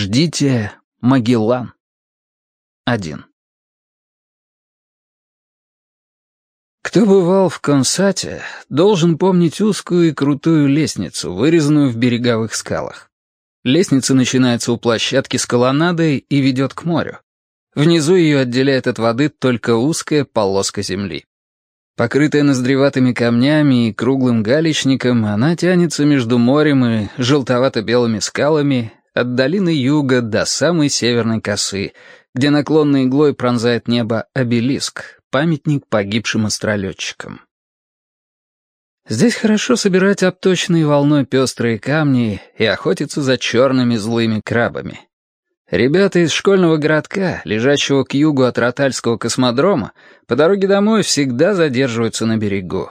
Ждите Магеллан. Один. Кто бывал в Консате, должен помнить узкую и крутую лестницу, вырезанную в береговых скалах. Лестница начинается у площадки с колоннадой и ведет к морю. Внизу ее отделяет от воды только узкая полоска земли. Покрытая ноздреватыми камнями и круглым галечником, она тянется между морем и желтовато-белыми скалами от долины юга до самой северной косы, где наклонной иглой пронзает небо обелиск, памятник погибшим астролетчикам. Здесь хорошо собирать обточенные волной пестрые камни и охотиться за черными злыми крабами. Ребята из школьного городка, лежащего к югу от Ротальского космодрома, по дороге домой всегда задерживаются на берегу.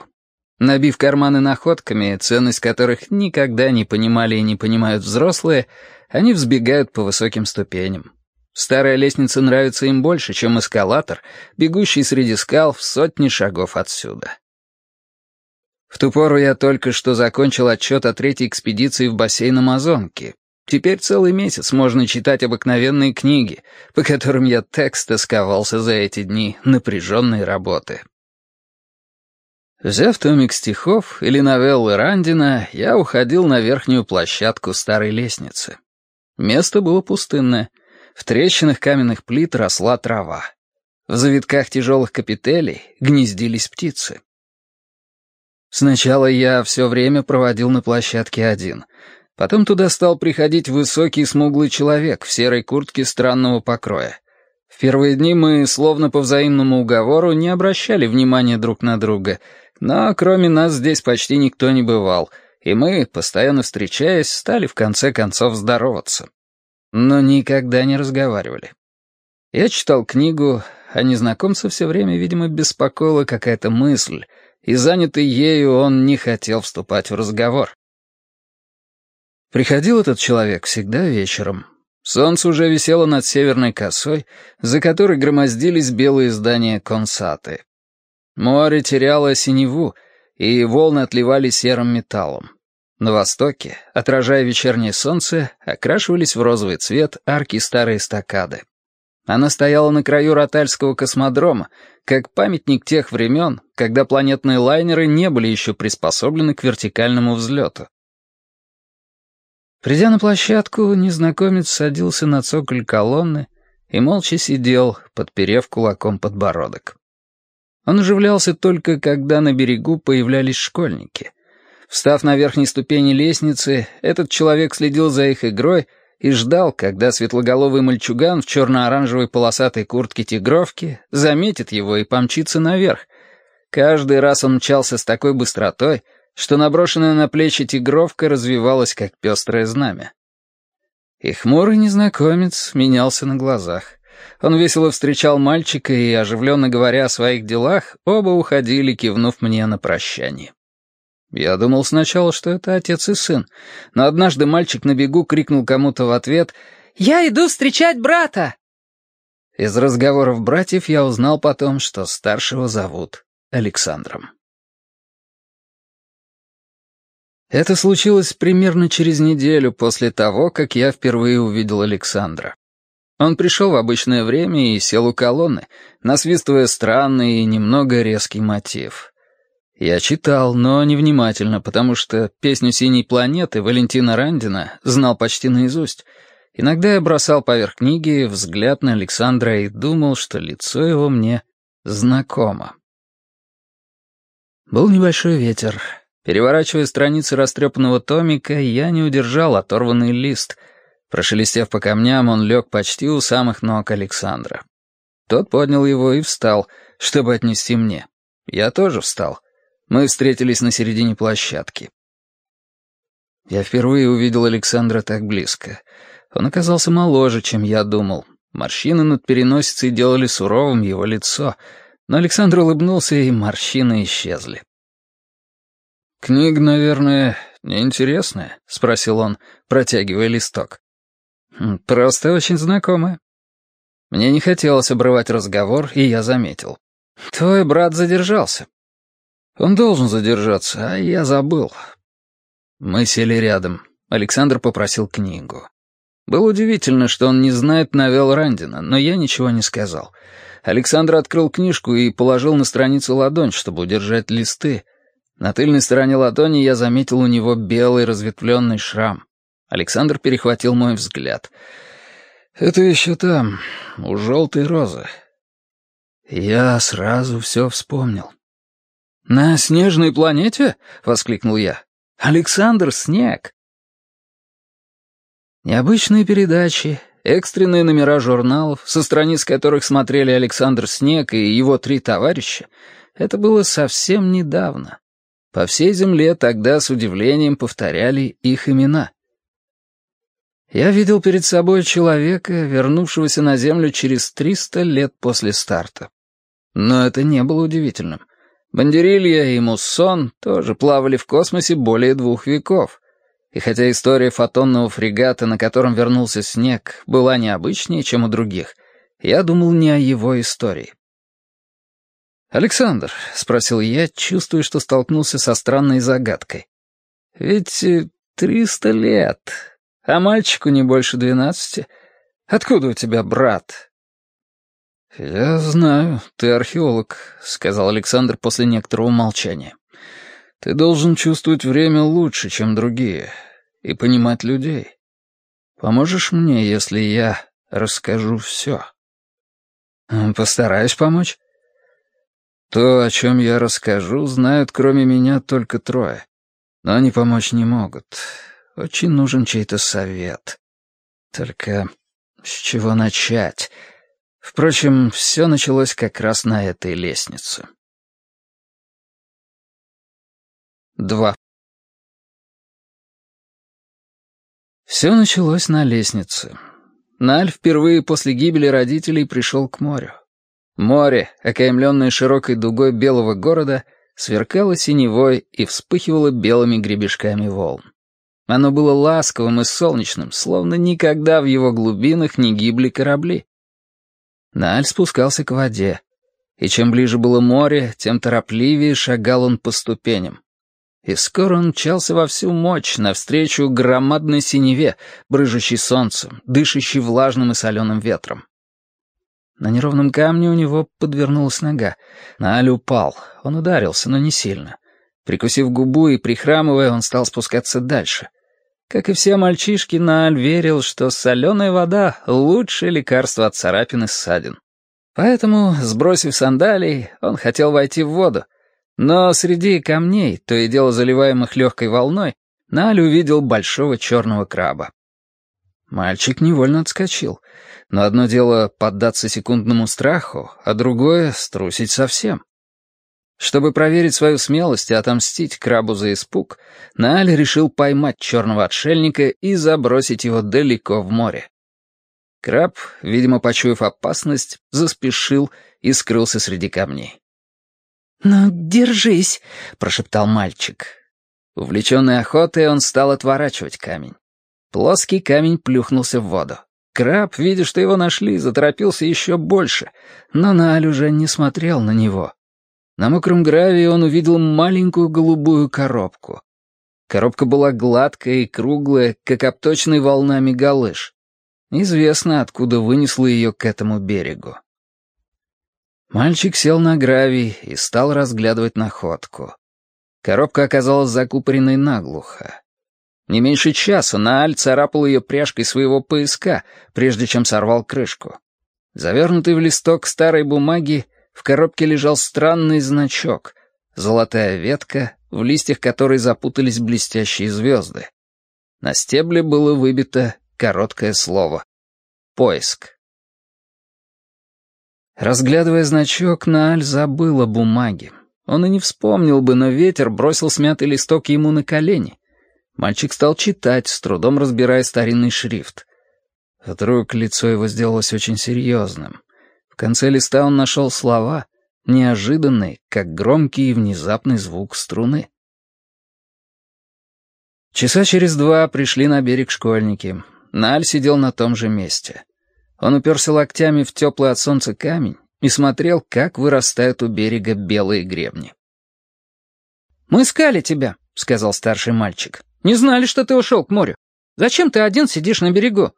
Набив карманы находками, ценность которых никогда не понимали и не понимают взрослые, они взбегают по высоким ступеням. Старая лестница нравится им больше, чем эскалатор, бегущий среди скал в сотни шагов отсюда. В ту пору я только что закончил отчет о третьей экспедиции в бассейн Амазонки. Теперь целый месяц можно читать обыкновенные книги, по которым я текст тосковался за эти дни напряженной работы. Взяв томик стихов или новеллы Рандина, я уходил на верхнюю площадку старой лестницы. Место было пустынное — в трещинах каменных плит росла трава. В завитках тяжелых капителей гнездились птицы. Сначала я все время проводил на площадке один. Потом туда стал приходить высокий смуглый человек в серой куртке странного покроя. В первые дни мы, словно по взаимному уговору, не обращали внимания друг на друга, но кроме нас здесь почти никто не бывал, и мы, постоянно встречаясь, стали в конце концов здороваться но никогда не разговаривали. Я читал книгу, а незнакомца все время, видимо, беспокоила какая-то мысль, и занятый ею он не хотел вступать в разговор. Приходил этот человек всегда вечером. Солнце уже висело над северной косой, за которой громоздились белые здания консаты. Море теряло синеву, и волны отливали серым металлом. На востоке, отражая вечернее солнце, окрашивались в розовый цвет арки старой эстакады. Она стояла на краю Ротальского космодрома, как памятник тех времен, когда планетные лайнеры не были еще приспособлены к вертикальному взлету. Придя на площадку, незнакомец садился на цоколь колонны и молча сидел, подперев кулаком подбородок. Он оживлялся только, когда на берегу появлялись школьники — Встав на верхней ступени лестницы, этот человек следил за их игрой и ждал, когда светлоголовый мальчуган в черно-оранжевой полосатой куртке тигровки заметит его и помчится наверх. Каждый раз он мчался с такой быстротой, что наброшенная на плечи тигровка развивалась, как пестрое знамя. И хмурый незнакомец менялся на глазах. Он весело встречал мальчика, и, оживленно говоря о своих делах, оба уходили, кивнув мне на прощание. Я думал сначала, что это отец и сын, но однажды мальчик на бегу крикнул кому-то в ответ «Я иду встречать брата!» Из разговоров братьев я узнал потом, что старшего зовут Александром. Это случилось примерно через неделю после того, как я впервые увидел Александра. Он пришел в обычное время и сел у колонны, насвистывая странный и немного резкий мотив — я читал, но невнимательно, потому что песню «Синей планеты» Валентина Рандина знал почти наизусть. Иногда я бросал поверх книги взгляд на Александра и думал, что лицо его мне знакомо. Был небольшой ветер. Переворачивая страницы растрепанного томика, я не удержал оторванный лист. Прошелестев по камням, он лег почти у самых ног Александра. Тот поднял его и встал, чтобы отнести мне. Я тоже встал — мы встретились на середине площадки. Я впервые увидел Александра так близко. Он оказался моложе, чем я думал. Морщины над переносицей делали суровым его лицо, но Александр улыбнулся, и морщины исчезли. «Книга, наверное, неинтересная?» — спросил он, протягивая листок. «Хм, «Просто очень знакомая». Мне не хотелось обрывать разговор, и я заметил. «Твой брат задержался. Он должен задержаться, а я забыл. Мы сели рядом. Александр попросил книгу. Было удивительно, что он не знает навел Рандина, но я ничего не сказал. Александр открыл книжку и положил на страницу ладонь, чтобы удержать листы. На тыльной стороне ладони я заметил у него белый разветвленный шрам. Александр перехватил мой взгляд. «Это еще там, у желтой розы». Я сразу все вспомнил. «На снежной планете?» — воскликнул я. «Александр, снег!» Необычные передачи, экстренные номера журналов, со страниц которых смотрели Александр Снег и его три товарища, это было совсем недавно. По всей земле тогда с удивлением повторяли их имена. Я видел перед собой человека, вернувшегося на Землю через 300 лет после старта. Но это не было удивительным. Бандерилья и Муссон тоже плавали в космосе более двух веков — и хотя история фотонного фрегата, на котором вернулся снег, была необычнее, чем у других, я думал не о его истории. «Александр», — спросил я, чувствуя, что столкнулся со странной загадкой. «Ведь э, триста лет, а мальчику не больше двенадцати. Откуда у тебя брат?» «Я знаю, ты археолог», — сказал Александр после некоторого молчания. Ты должен чувствовать время лучше, чем другие, и понимать людей. Поможешь мне, если я расскажу все? Постараюсь помочь. То, о чем я расскажу, знают кроме меня только трое. Но они помочь не могут. Очень нужен чей-то совет. Только с чего начать? Впрочем, все началось как раз на этой лестнице. 2. Все началось на лестнице. Наль впервые после гибели родителей пришел к морю. Море, окаймленное широкой дугой белого города, сверкало синевой и вспыхивало белыми гребешками волн. Оно было ласковым и солнечным, словно никогда в его глубинах не гибли корабли. Наль спускался к воде, и чем ближе было море, тем торопливее шагал он по ступеням и скоро он мчался во всю мощь навстречу громадной синеве, брыжущей солнцем, дышащей влажным и соленым ветром. На неровном камне у него подвернулась нога. Нааль упал. Он ударился, но не сильно. Прикусив губу и прихрамывая, он стал спускаться дальше. Как и все мальчишки, Нааль верил, что соленая вода — лучшее лекарство от царапин и ссадин. Поэтому, сбросив сандалии, он хотел войти в воду, но среди камней, то и дело заливаемых легкой волной, Наль увидел большого черного краба. Мальчик невольно отскочил. Но одно дело поддаться секундному страху, а другое — струсить совсем. Чтобы проверить свою смелость и отомстить крабу за испуг, Нааль решил поймать черного отшельника и забросить его далеко в море. Краб, видимо, почуяв опасность, заспешил и скрылся среди камней. «Ну, держись», — прошептал мальчик. Увлеченный охотой, он стал отворачивать камень. Плоский камень плюхнулся в воду. Краб, видя, что его нашли, заторопился еще больше, но Наль уже не смотрел на него. На мокром гравии он увидел маленькую голубую коробку. Коробка была гладкая и круглая, как обточенный волнами галыш. Известно, откуда вынесло ее к этому берегу. Мальчик сел на гравий и стал разглядывать находку. Коробка оказалась закупоренной наглухо. Не меньше часа Нааль царапал ее пряжкой своего пояска, прежде чем сорвал крышку. Завернутый в листок старой бумаги, в коробке лежал странный значок — золотая ветка, в листьях которой запутались блестящие звезды. На стебле было выбито короткое слово — «Поиск». Разглядывая значок, Нааль забыл о бумаге. Он и не вспомнил бы, но ветер бросил смятый листок ему на колени. Мальчик стал читать, с трудом разбирая старинный шрифт. Вдруг лицо его сделалось очень серьезным. Конце листа он нашел слова, неожиданные, как громкий и внезапный звук струны. Часа через два пришли на берег школьники. Наль сидел на том же месте. Он уперся локтями в теплый от солнца камень и смотрел, как вырастают у берега белые гребни. «Мы искали тебя», — сказал старший мальчик. «Не знали, что ты ушел к морю. Зачем ты один сидишь на берегу?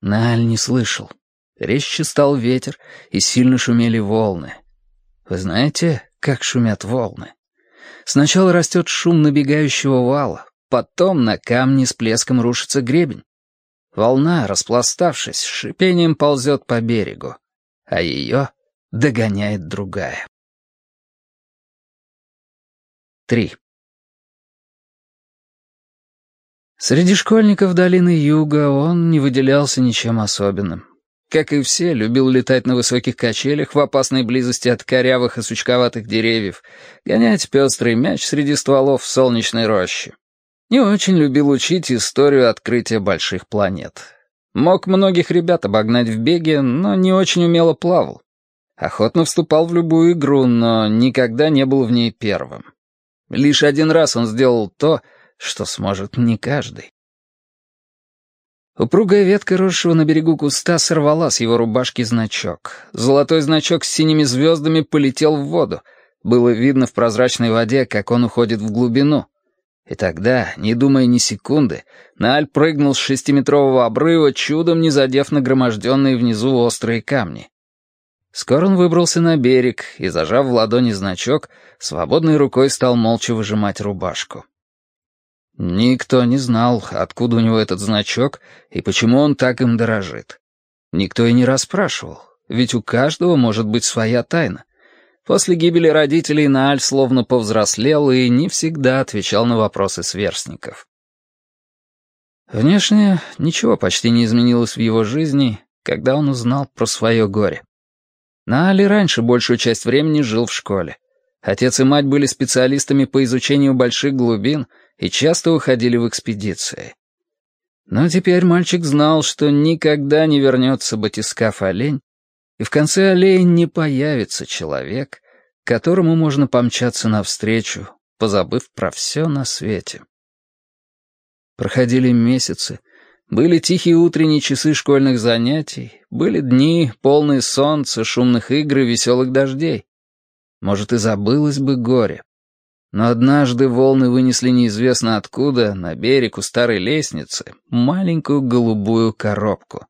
Наль не слышал. Резче стал ветер, и сильно шумели волны. Вы знаете, как шумят волны? Сначала растет шум набегающего вала, потом на камне с плеском рушится гребень. Волна, распластавшись, шипением ползет по берегу, а ее догоняет другая. 3. Среди школьников долины Юга он не выделялся ничем особенным. Как и все, любил летать на высоких качелях в опасной близости от корявых и сучковатых деревьев, гонять пестрый мяч среди стволов в солнечной роще. Не очень любил учить историю открытия больших планет. Мог многих ребят обогнать в беге, но не очень умело плавал. Охотно вступал в любую игру, но никогда не был в ней первым. Лишь один раз он сделал то, что сможет не каждый. Упругая ветка, росшего на берегу куста, сорвала с его рубашки значок. Золотой значок с синими звездами полетел в воду. Было видно в прозрачной воде, как он уходит в глубину. И тогда, не думая ни секунды, Нааль прыгнул с шестиметрового обрыва, чудом не задев нагроможденные внизу острые камни. Скоро он выбрался на берег и, зажав в ладони значок, свободной рукой стал молча выжимать рубашку. Никто не знал, откуда у него этот значок и почему он так им дорожит. Никто и не расспрашивал, ведь у каждого может быть своя тайна. После гибели родителей Нааль словно повзрослел и не всегда отвечал на вопросы сверстников. Внешне ничего почти не изменилось в его жизни, когда он узнал про свое горе. Нааль раньше большую часть времени жил в школе. Отец и мать были специалистами по изучению больших глубин — и часто уходили в экспедиции. Но теперь мальчик знал, что никогда не вернется батискаф-олень, и в конце аллеи не появится человек, которому можно помчаться навстречу, позабыв про все на свете. Проходили месяцы, были тихие утренние часы школьных занятий, были дни, полные солнца, шумных игр и веселых дождей. Может, и забылось бы горе, но однажды волны вынесли неизвестно откуда, на берег у старой лестницы, маленькую голубую коробку.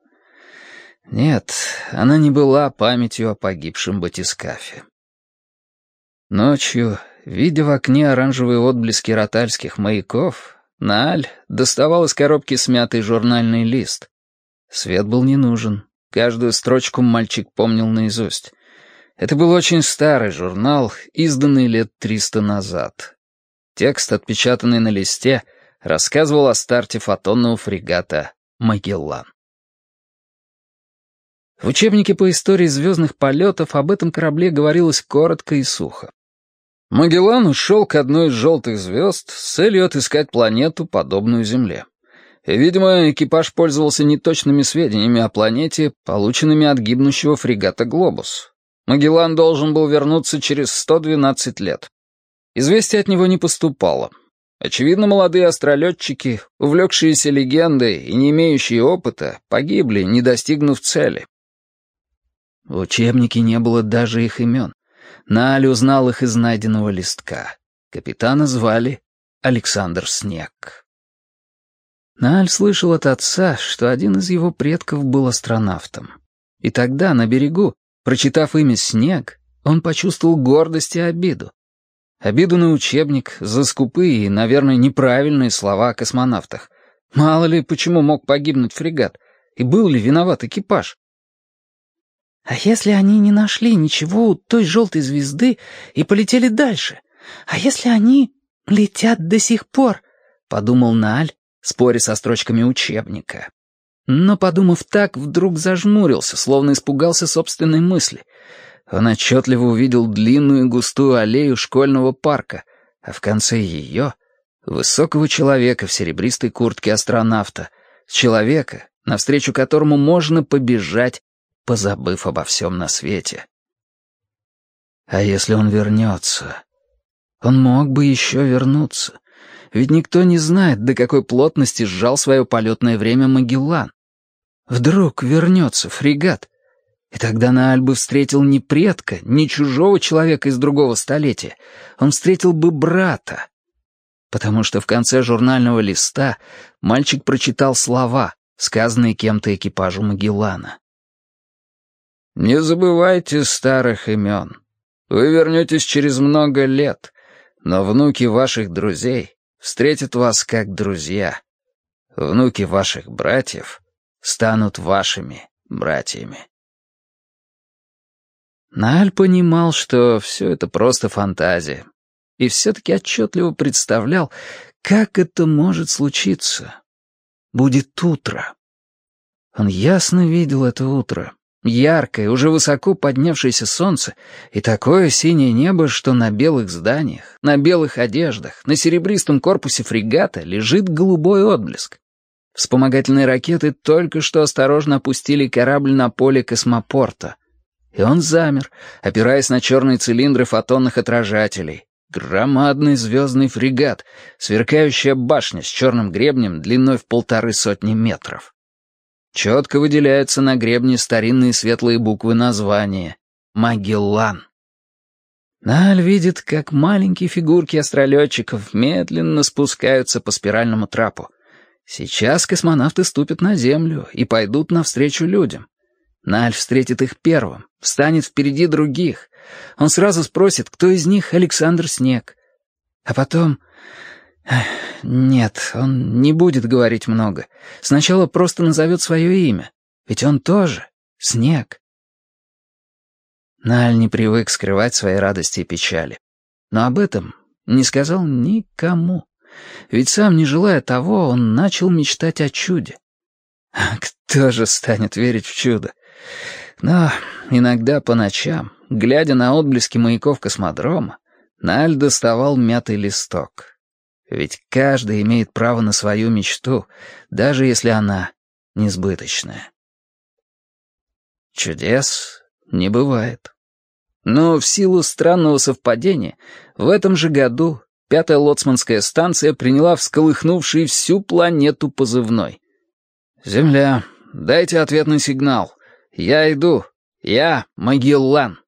Нет, она не была памятью о погибшем батискафе. Ночью, видя в окне оранжевые отблески ротальских маяков, Нааль доставал из коробки смятый журнальный лист. Свет был не нужен. Каждую строчку мальчик помнил наизусть. Это был очень старый журнал, изданный лет триста назад. Текст, отпечатанный на листе, рассказывал о старте фотонного фрегата «Магеллан». В учебнике по истории звездных полетов об этом корабле говорилось коротко и сухо. Магеллан ушел к одной из желтых звезд с целью отыскать планету, подобную Земле. И, видимо, экипаж пользовался неточными сведениями о планете, полученными от гибнущего фрегата «Глобус», Магеллан должен был вернуться через 112 лет. Известия от него не поступало. Очевидно, молодые астролетчики, увлекшиеся легендой и не имеющие опыта, погибли, не достигнув цели. В учебнике не было даже их имен. Наль узнал их из найденного листка. Капитана звали Александр Снег. Наль слышал от отца, что один из его предков был астронавтом. И тогда, на берегу, Прочитав имя «Снег», он почувствовал гордость и обиду. Обиду на учебник за скупые и, наверное, неправильные слова о космонавтах. Мало ли, почему мог погибнуть фрегат, и был ли виноват экипаж. «А если они не нашли ничего у той желтой звезды и полетели дальше? А если они летят до сих пор?» — подумал Наль, споря со строчками учебника. Но, подумав так, вдруг зажмурился, словно испугался собственной мысли. Он отчетливо увидел длинную густую аллею школьного парка, а в конце ее — высокого человека в серебристой куртке астронавта, человека, навстречу которому можно побежать, позабыв обо всем на свете. А если он вернется? Он мог бы еще вернуться. Ведь никто не знает, до какой плотности сжал свое полетное время Магеллан. Вдруг вернется фрегат. И тогда на Альбы встретил не предка, не чужого человека из другого столетия. Он встретил бы брата. Потому что в конце журнального листа мальчик прочитал слова, сказанные кем-то экипажу Магеллана. «Не забывайте старых имен. Вы вернетесь через много лет, но внуки ваших друзей встретят вас как друзья. Внуки ваших братьев станут вашими братьями». Нааль понимал, что все это просто фантазия, и все-таки отчетливо представлял, как это может случиться. Будет утро. Он ясно видел это утро. Яркое, уже высоко поднявшееся солнце и такое синее небо, что на белых зданиях, на белых одеждах, на серебристом корпусе фрегата лежит голубой отблеск. Вспомогательные ракеты только что осторожно опустили корабль на поле космопорта. И он замер, опираясь на черные цилиндры фотонных отражателей, Громадный звездный фрегат, сверкающая башня с черным гребнем длиной в полторы сотни метров. Четко выделяются на гребне старинные светлые буквы названия «Магеллан». Наль видит, как маленькие фигурки астролетчиков медленно спускаются по спиральному трапу. Сейчас космонавты ступят на Землю и пойдут навстречу людям. Наль встретит их первым, встанет впереди других, он сразу спросит, кто из них Александр Снег. А потом... Нет, он не будет говорить много. Сначала просто назовет свое имя. Ведь он тоже Снег. Наль не привык скрывать свои радости и печали. Но об этом не сказал никому. Ведь сам, не желая того, он начал мечтать о чуде. Кто же станет верить в чудо? Но иногда по ночам Глядя на отблески маяков космодрома, Наль доставал мятый листок. Ведь каждый имеет право на свою мечту, даже если она несбыточная. Чудес не бывает. Но в силу странного совпадения, в этом же году пятая лоцманская станция приняла всколыхнувший всю планету позывной. «Земля, дайте ответный сигнал. Я иду. Я Магеллан».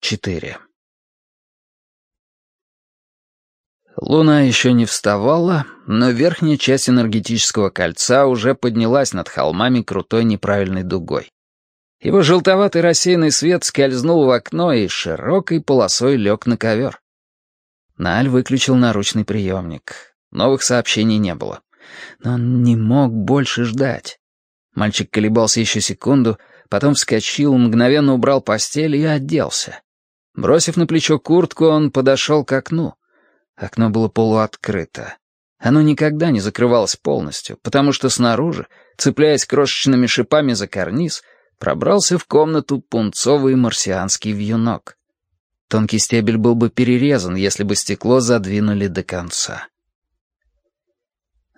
4. Луна еще не вставала, но верхняя часть энергетического кольца уже поднялась над холмами крутой неправильной дугой. Его желтоватый рассеянный свет скользнул в окно и широкой полосой лег на ковер. Наль выключил наручный приемник. Новых сообщений не было. Но он не мог больше ждать. Мальчик колебался еще секунду, потом вскочил, мгновенно убрал постель и оделся. Бросив на плечо куртку, он подошел к окну. Окно было полуоткрыто. Оно никогда не закрывалось полностью, потому что снаружи, цепляясь крошечными шипами за карниз, пробрался в комнату пунцовый марсианский вьюнок. Тонкий стебель был бы перерезан, если бы стекло задвинули до конца.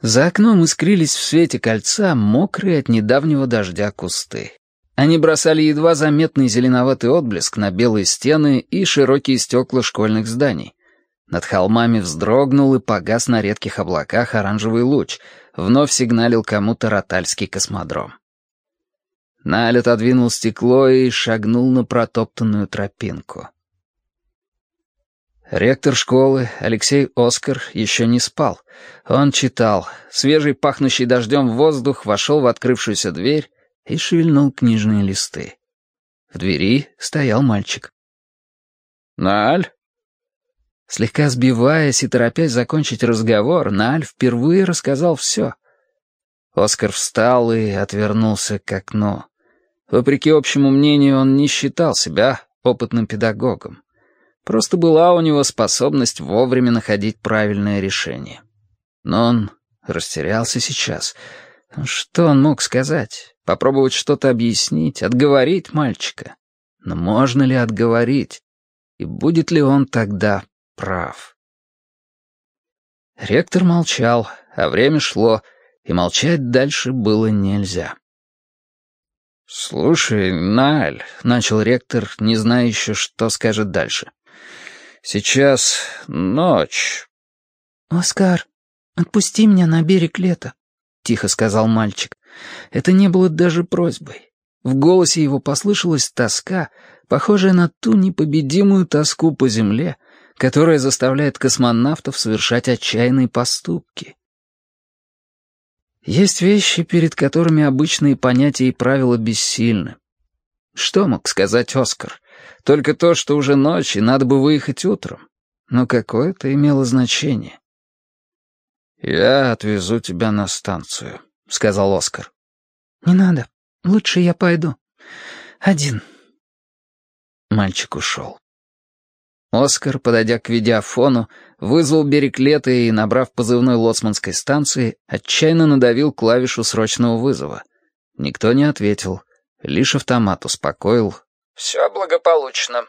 За окном искрились в свете кольца мокрые от недавнего дождя кусты. Они бросали едва заметный зеленоватый отблеск на белые стены и широкие стекла школьных зданий. Над холмами вздрогнул и погас на редких облаках оранжевый луч, вновь сигналил кому-то ротальский космодром. Наль отодвинул стекло и шагнул на протоптанную тропинку. Ректор школы, Алексей Оскар, еще не спал. Он читал. Свежий, пахнущий дождем воздух вошел в открывшуюся дверь и шевельнул книжные листы. В двери стоял мальчик. «Наль?» Слегка сбиваясь и торопясь закончить разговор, Наль впервые рассказал все. Оскар встал и отвернулся к окну. Вопреки общему мнению, он не считал себя опытным педагогом. Просто была у него способность вовремя находить правильное решение. Но он растерялся сейчас. Что он мог сказать? попробовать что-то объяснить, отговорить мальчика. Но можно ли отговорить? И будет ли он тогда прав? Ректор молчал, а время шло, и молчать дальше было нельзя. «Слушай, Наль», — начал ректор, не зная еще, что скажет дальше. «Сейчас ночь». «Оскар, отпусти меня на берег лета», — тихо сказал мальчик. Это не было даже просьбой. В голосе его послышалась тоска, похожая на ту непобедимую тоску по земле, которая заставляет космонавтов совершать отчаянные поступки. Есть вещи, перед которыми обычные понятия и правила бессильны. Что мог сказать Оскар? Только то, что уже ночь, и надо бы выехать утром. Но какое это имело значение? «Я отвезу тебя на станцию», — сказал Оскар. «Не надо. Лучше я пойду. Один». Мальчик ушел. Оскар, подойдя к видеофону, вызвал берег лета и, набрав позывной лоцманской станции, отчаянно надавил клавишу срочного вызова. Никто не ответил, лишь автомат успокоил. «Все благополучно».